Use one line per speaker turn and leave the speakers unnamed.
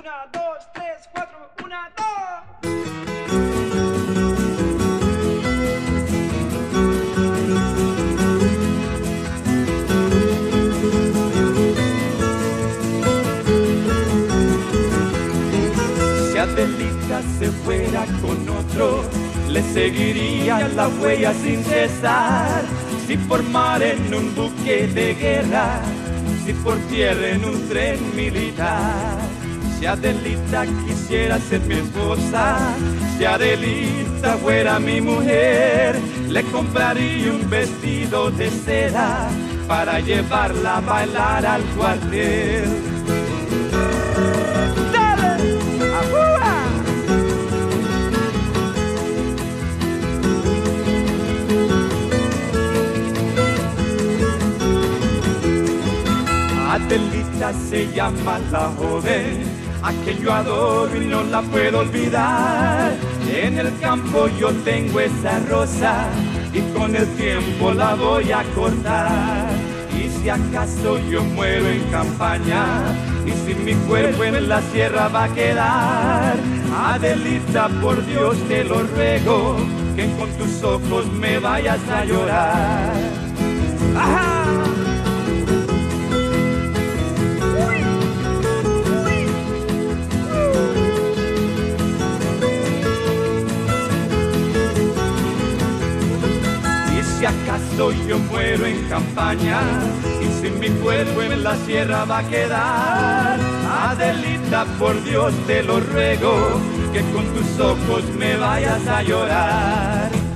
Una, dos, tres, cuatro, una, dos.
Adelita se fuera con otro, le seguiría la huella sin cesar. Si por mar en un buque de guerra, si por tierra en un tren militar. Si Adelita quisiera ser mi esposa, si Adelita fuera mi mujer, le compraría un vestido de seda para llevarla a bailar al cuartel. Adelita se llama la joven, a quien yo adoro y no la puedo olvidar. En el campo yo tengo esa rosa y con el tiempo la voy a cortar. Y si acaso yo muero en campaña y si mi cuerpo en la sierra va a quedar, Adelita, por Dios te lo ruego, que con tus ojos me vayas a llorar. ¡Ajá! Si acaso yo muero en campaña y si mi cuerpo en la sierra va a quedar, Adelita, por Dios te lo ruego, que con tus ojos me vayas a llorar.